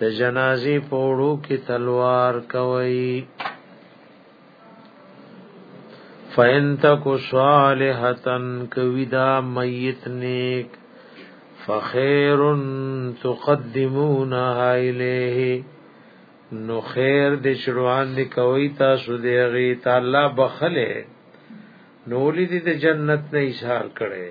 د جنازي پوړو کې تلوار کوي فین تکو صالحتن کوي دا میت نیک فخير تقدمونها الیه نو خیر د چروان دی کوي تاسو دی غي تعالی بخله نو لید د جنت نه اشاره کړي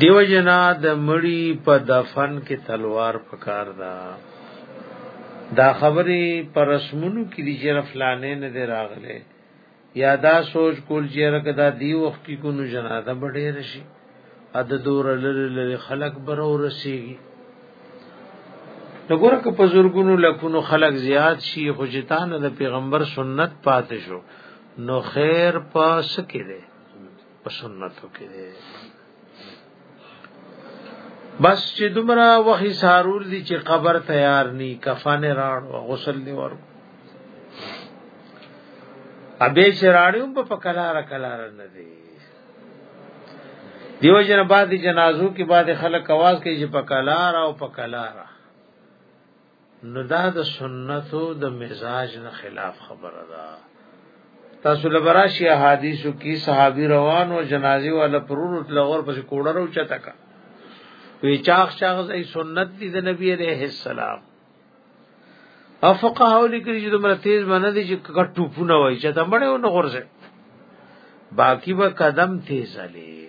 دیو جنا د مړی په دفن کې تلوار پکار دا دا خبرې پر رسمونو کې دی چې فلانه نه دی راغله یا دا سوچ کول چې رکه دا دی وخت کې کو نو جنازه بډې رشي ا د دور لری لری خلق برو رسیږي نګور که په زورګونو لکونو خلق زیات شي خو جتان د پیغمبر سنت پاتې شو نو خیر پاس کې په سنتو کې دی بس چې دومره وخی سارول دي چې قبر تیار ني کفن راړ او غسل دی ور ابه چې راړیو په پکلار کلار نه دی دیو جن بعد جنازو کې بعد خلک आवाज کوي چې پکلار او پکلار نو دا د سنتو د مزاج نه خلاف خبره ده تاسو لبراشی احادیثو کی صحابی روان او جنازي والا پرور لغور پس کوړه رو چتا کا وی چاخ چاخ ای سنت دی د نبی علیہ السلام افقه او لیکلی چې دومره تیز باندې دي چې کټو پونه وای چې دا مړ نه غورځي باقی به قدم تیز علي